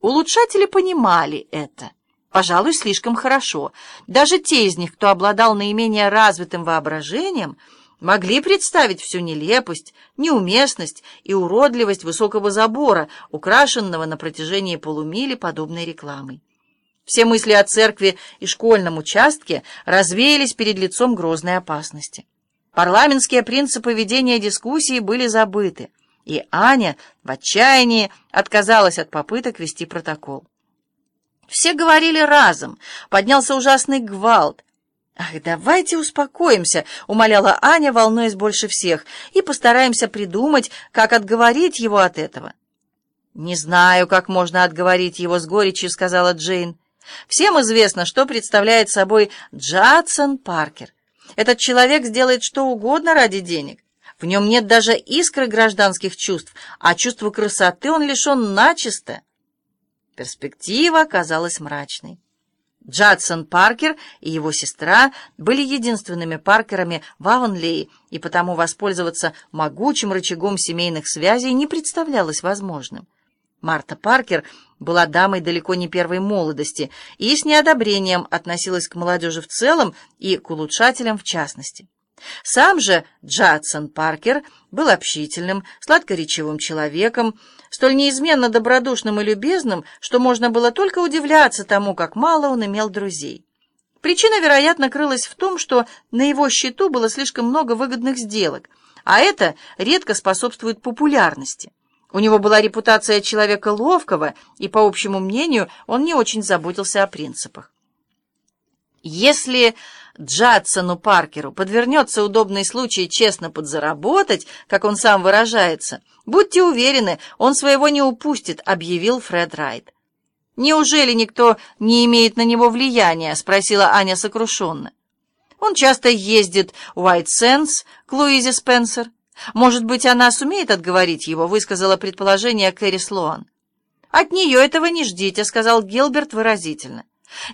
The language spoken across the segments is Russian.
Улучшатели понимали это. Пожалуй, слишком хорошо. Даже те из них, кто обладал наименее развитым воображением, могли представить всю нелепость, неуместность и уродливость высокого забора, украшенного на протяжении полумили подобной рекламой. Все мысли о церкви и школьном участке развеялись перед лицом грозной опасности. Парламентские принципы ведения дискуссии были забыты, и Аня в отчаянии отказалась от попыток вести протокол. Все говорили разом, поднялся ужасный гвалт. «Ах, давайте успокоимся», — умоляла Аня, волнуясь больше всех, «и постараемся придумать, как отговорить его от этого». «Не знаю, как можно отговорить его с горечью», — сказала Джейн. Всем известно, что представляет собой Джадсон Паркер. Этот человек сделает что угодно ради денег. В нем нет даже искры гражданских чувств, а чувства красоты он лишен начисто. Перспектива казалась мрачной. Джадсон Паркер и его сестра были единственными Паркерами в Авонлее, и потому воспользоваться могучим рычагом семейных связей не представлялось возможным. Марта Паркер была дамой далеко не первой молодости и с неодобрением относилась к молодежи в целом и к улучшателям в частности. Сам же Джадсон Паркер был общительным, сладкоречивым человеком, столь неизменно добродушным и любезным, что можно было только удивляться тому, как мало он имел друзей. Причина, вероятно, крылась в том, что на его счету было слишком много выгодных сделок, а это редко способствует популярности. У него была репутация человека ловкого, и, по общему мнению, он не очень заботился о принципах. Если Джадсону Паркеру подвернется удобный случай честно подзаработать, как он сам выражается, будьте уверены, он своего не упустит, объявил Фред Райт. «Неужели никто не имеет на него влияния?» — спросила Аня сокрушенно. «Он часто ездит в Сенс к Луизе Спенсер». «Может быть, она сумеет отговорить его», — высказала предположение Кэрри Слоан. «От нее этого не ждите», — сказал Гилберт выразительно.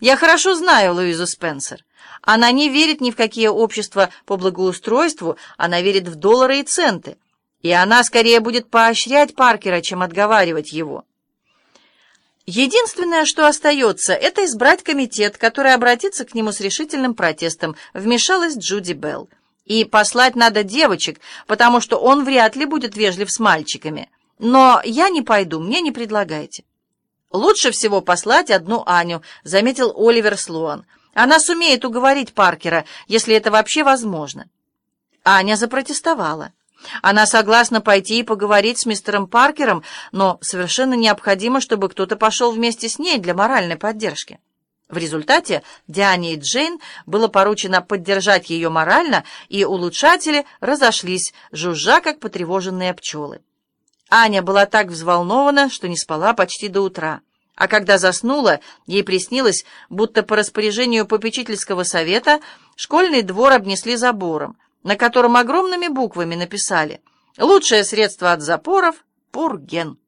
«Я хорошо знаю Луизу Спенсер. Она не верит ни в какие общества по благоустройству, она верит в доллары и центы. И она скорее будет поощрять Паркера, чем отговаривать его». Единственное, что остается, это избрать комитет, который обратится к нему с решительным протестом, вмешалась Джуди Белл. И послать надо девочек, потому что он вряд ли будет вежлив с мальчиками. Но я не пойду, мне не предлагайте. Лучше всего послать одну Аню, заметил Оливер Слоан. Она сумеет уговорить Паркера, если это вообще возможно. Аня запротестовала. Она согласна пойти и поговорить с мистером Паркером, но совершенно необходимо, чтобы кто-то пошел вместе с ней для моральной поддержки. В результате Диане и Джейн было поручено поддержать ее морально, и улучшатели разошлись, жужжа, как потревоженные пчелы. Аня была так взволнована, что не спала почти до утра. А когда заснула, ей приснилось, будто по распоряжению попечительского совета школьный двор обнесли забором, на котором огромными буквами написали «Лучшее средство от запоров — пурген».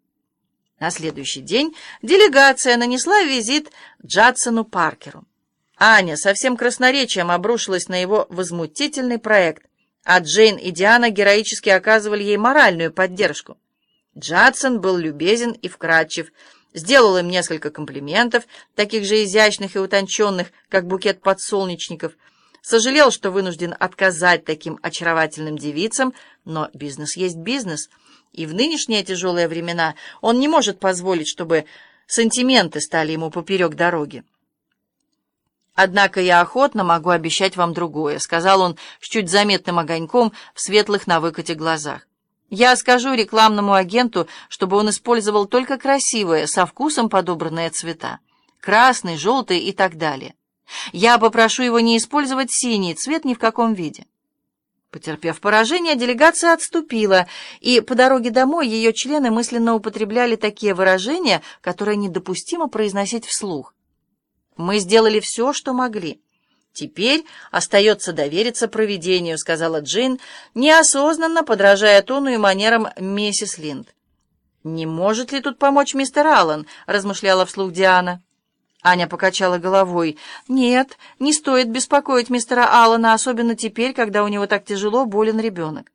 На следующий день делегация нанесла визит Джадсону Паркеру. Аня со всем красноречием обрушилась на его возмутительный проект, а Джейн и Диана героически оказывали ей моральную поддержку. Джадсон был любезен и вкрадчив, сделал им несколько комплиментов, таких же изящных и утонченных, как букет подсолнечников, сожалел, что вынужден отказать таким очаровательным девицам, но бизнес есть бизнес — и в нынешние тяжелые времена он не может позволить, чтобы сантименты стали ему поперек дороги. «Однако я охотно могу обещать вам другое», — сказал он с чуть заметным огоньком в светлых на выкате глазах. «Я скажу рекламному агенту, чтобы он использовал только красивые, со вкусом подобранные цвета. Красный, желтый и так далее. Я попрошу его не использовать синий цвет ни в каком виде». Потерпев поражение, делегация отступила, и по дороге домой ее члены мысленно употребляли такие выражения, которые недопустимо произносить вслух. «Мы сделали все, что могли. Теперь остается довериться провидению», — сказала Джин, неосознанно подражая тону и манерам миссис Линд. «Не может ли тут помочь мистер Аллан?» — размышляла вслух Диана. Аня покачала головой. «Нет, не стоит беспокоить мистера Аллана, особенно теперь, когда у него так тяжело болен ребенок.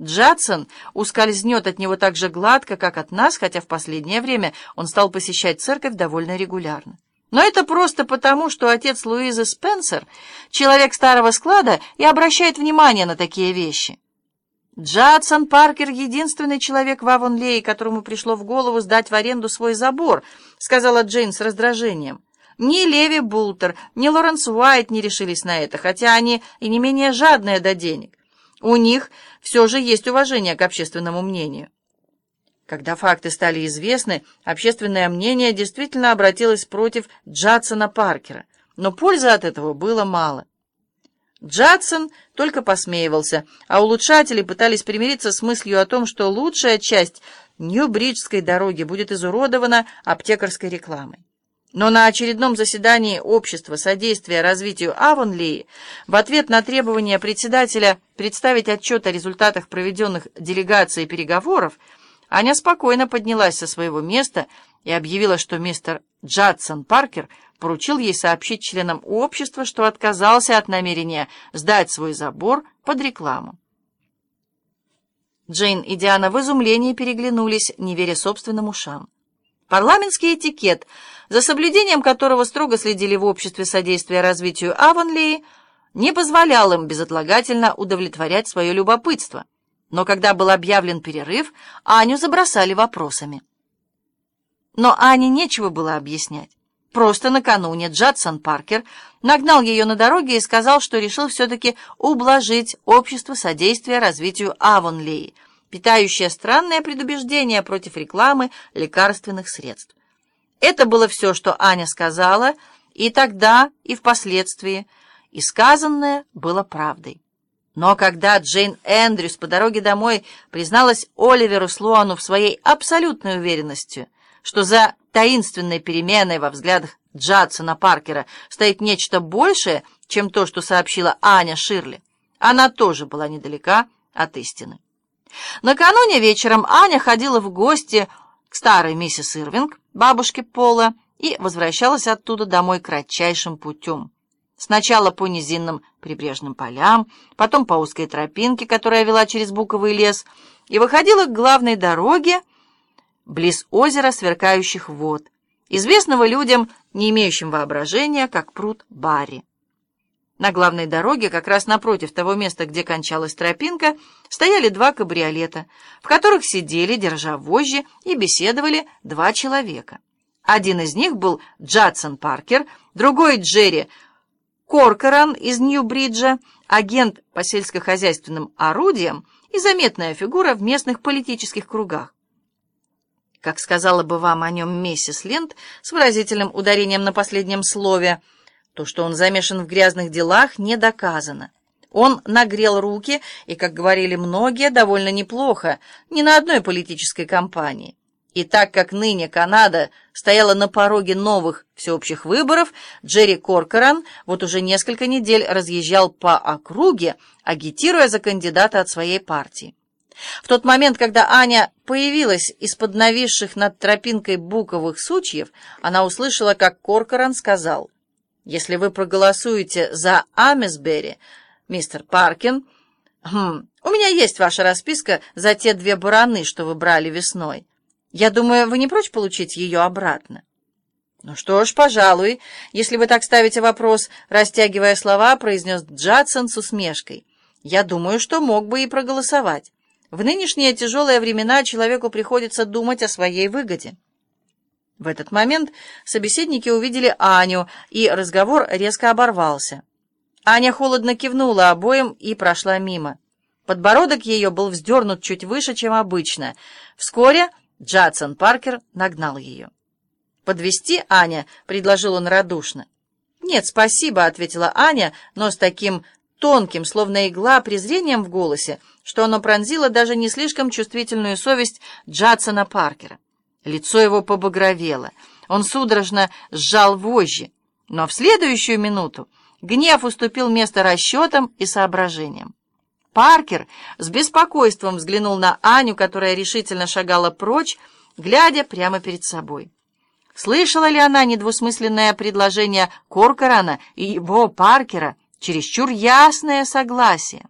Джадсон ускользнет от него так же гладко, как от нас, хотя в последнее время он стал посещать церковь довольно регулярно. Но это просто потому, что отец Луизы Спенсер — человек старого склада и обращает внимание на такие вещи. Джадсон Паркер — единственный человек в Авонлее, которому пришло в голову сдать в аренду свой забор, — сказала Джейн с раздражением. Ни Леви Бултер, ни Лоренс Уайт не решились на это, хотя они и не менее жадные до денег. У них все же есть уважение к общественному мнению. Когда факты стали известны, общественное мнение действительно обратилось против Джадсона Паркера, но пользы от этого было мало. Джадсон только посмеивался, а улучшатели пытались примириться с мыслью о том, что лучшая часть Нью-Бриджской дороги будет изуродована аптекарской рекламой. Но на очередном заседании Общества содействия развитию Авонлии в ответ на требование председателя представить отчет о результатах проведенных делегацией переговоров, Аня спокойно поднялась со своего места и объявила, что мистер Джадсон Паркер поручил ей сообщить членам общества, что отказался от намерения сдать свой забор под рекламу. Джейн и Диана в изумлении переглянулись, не веря собственным ушам. Парламентский этикет, за соблюдением которого строго следили в обществе содействия развитию Аванлии, не позволял им безотлагательно удовлетворять свое любопытство. Но когда был объявлен перерыв, Аню забросали вопросами. Но Ане нечего было объяснять. Просто накануне Джадсон Паркер нагнал ее на дороге и сказал, что решил все-таки ублажить общество содействия развитию Авонлии — питающая странное предубеждение против рекламы лекарственных средств. Это было все, что Аня сказала, и тогда, и впоследствии, и сказанное было правдой. Но когда Джейн Эндрюс по дороге домой призналась Оливеру Слуану в своей абсолютной уверенности, что за таинственной переменой во взглядах Джадсона Паркера стоит нечто большее, чем то, что сообщила Аня Ширли, она тоже была недалека от истины. Накануне вечером Аня ходила в гости к старой миссис Ирвинг, бабушке Пола, и возвращалась оттуда домой кратчайшим путем. Сначала по низинным прибрежным полям, потом по узкой тропинке, которая вела через буковый лес, и выходила к главной дороге близ озера сверкающих вод, известного людям, не имеющим воображения, как пруд Барри. На главной дороге, как раз напротив того места, где кончалась тропинка, стояли два кабриолета, в которых сидели, держа вожжи, и беседовали два человека. Один из них был Джадсон Паркер, другой — Джерри Коркоран из Нью-Бриджа, агент по сельскохозяйственным орудиям и заметная фигура в местных политических кругах. Как сказала бы вам о нем миссис Лент с выразительным ударением на последнем слове — то, что он замешан в грязных делах, не доказано. Он нагрел руки, и, как говорили многие, довольно неплохо, ни на одной политической кампании. И так как ныне Канада стояла на пороге новых всеобщих выборов, Джерри Коркоран вот уже несколько недель разъезжал по округе, агитируя за кандидата от своей партии. В тот момент, когда Аня появилась из-под нависших над тропинкой буковых сучьев, она услышала, как Коркоран сказал — если вы проголосуете за Амисбери, мистер Паркин, хм, у меня есть ваша расписка за те две бараны, что вы брали весной. Я думаю, вы не прочь получить ее обратно? Ну что ж, пожалуй, если вы так ставите вопрос, растягивая слова, произнес Джадсон с усмешкой. Я думаю, что мог бы и проголосовать. В нынешние тяжелые времена человеку приходится думать о своей выгоде. В этот момент собеседники увидели Аню, и разговор резко оборвался. Аня холодно кивнула обоим и прошла мимо. Подбородок ее был вздернут чуть выше, чем обычно. Вскоре Джадсон Паркер нагнал ее. «Подвести Аня?» — предложил он радушно. «Нет, спасибо», — ответила Аня, но с таким тонким, словно игла, презрением в голосе, что оно пронзило даже не слишком чувствительную совесть Джадсона Паркера. Лицо его побагровело. Он судорожно сжал вожжи, но в следующую минуту гнев уступил место расчетам и соображениям. Паркер с беспокойством взглянул на Аню, которая решительно шагала прочь, глядя прямо перед собой. Слышала ли она недвусмысленное предложение Коркорана и его Паркера, чересчур ясное согласие?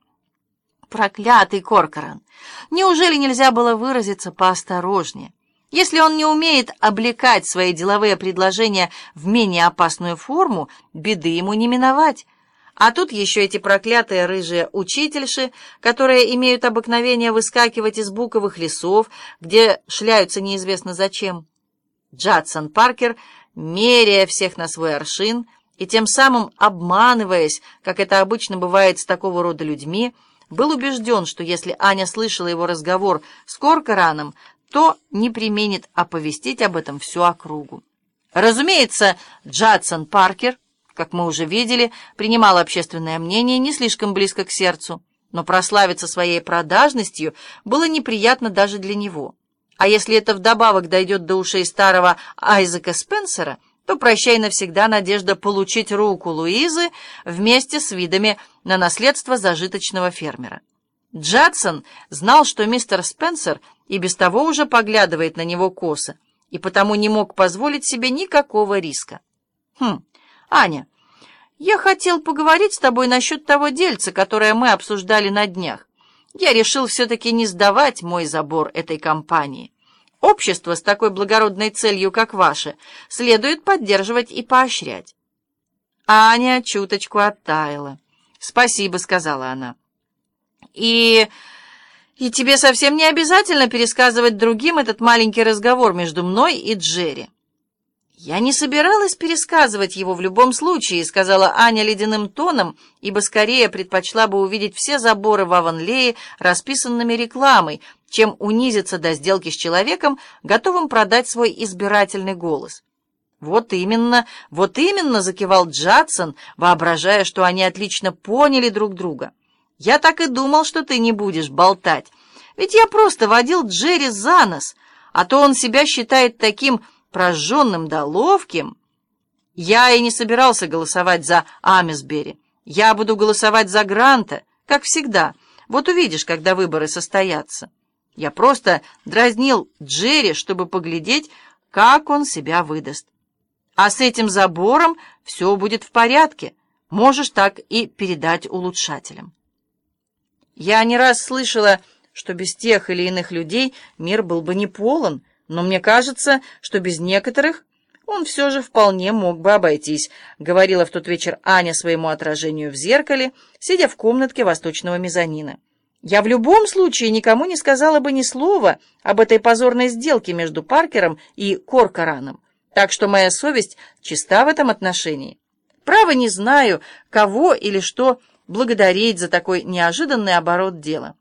Проклятый Коркоран! Неужели нельзя было выразиться поосторожнее? Если он не умеет облекать свои деловые предложения в менее опасную форму, беды ему не миновать. А тут еще эти проклятые рыжие учительши, которые имеют обыкновение выскакивать из буковых лесов, где шляются неизвестно зачем. Джадсон Паркер, меряя всех на свой аршин и тем самым обманываясь, как это обычно бывает с такого рода людьми, был убежден, что если Аня слышала его разговор с Коркораном, то не применит оповестить об этом всю округу. Разумеется, Джадсон Паркер, как мы уже видели, принимал общественное мнение не слишком близко к сердцу, но прославиться своей продажностью было неприятно даже для него. А если это вдобавок дойдет до ушей старого Айзека Спенсера, то прощай навсегда надежда получить руку Луизы вместе с видами на наследство зажиточного фермера. Джадсон знал, что мистер Спенсер и без того уже поглядывает на него косо, и потому не мог позволить себе никакого риска. «Хм, Аня, я хотел поговорить с тобой насчет того дельца, которое мы обсуждали на днях. Я решил все-таки не сдавать мой забор этой компании. Общество с такой благородной целью, как ваше, следует поддерживать и поощрять». Аня чуточку оттаяла. «Спасибо», — сказала она. И... и тебе совсем не обязательно пересказывать другим этот маленький разговор между мной и Джерри. «Я не собиралась пересказывать его в любом случае», — сказала Аня ледяным тоном, ибо скорее предпочла бы увидеть все заборы в Аванлее расписанными рекламой, чем унизиться до сделки с человеком, готовым продать свой избирательный голос. «Вот именно, вот именно», — закивал Джадсон, воображая, что они отлично поняли друг друга. Я так и думал, что ты не будешь болтать. Ведь я просто водил Джерри за нос, а то он себя считает таким прожженным да ловким. Я и не собирался голосовать за Амисбери. Я буду голосовать за Гранта, как всегда. Вот увидишь, когда выборы состоятся. Я просто дразнил Джерри, чтобы поглядеть, как он себя выдаст. А с этим забором все будет в порядке. Можешь так и передать улучшателям. Я не раз слышала, что без тех или иных людей мир был бы не полон, но мне кажется, что без некоторых он все же вполне мог бы обойтись, говорила в тот вечер Аня своему отражению в зеркале, сидя в комнатке восточного мезонина. Я в любом случае никому не сказала бы ни слова об этой позорной сделке между Паркером и Коркораном, так что моя совесть чиста в этом отношении. Право не знаю, кого или что благодарить за такой неожиданный оборот дела.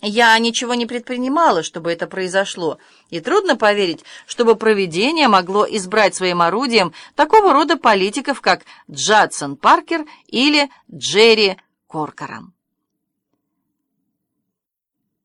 Я ничего не предпринимала, чтобы это произошло, и трудно поверить, чтобы проведение могло избрать своим орудием такого рода политиков, как Джадсон Паркер или Джерри Коркоран.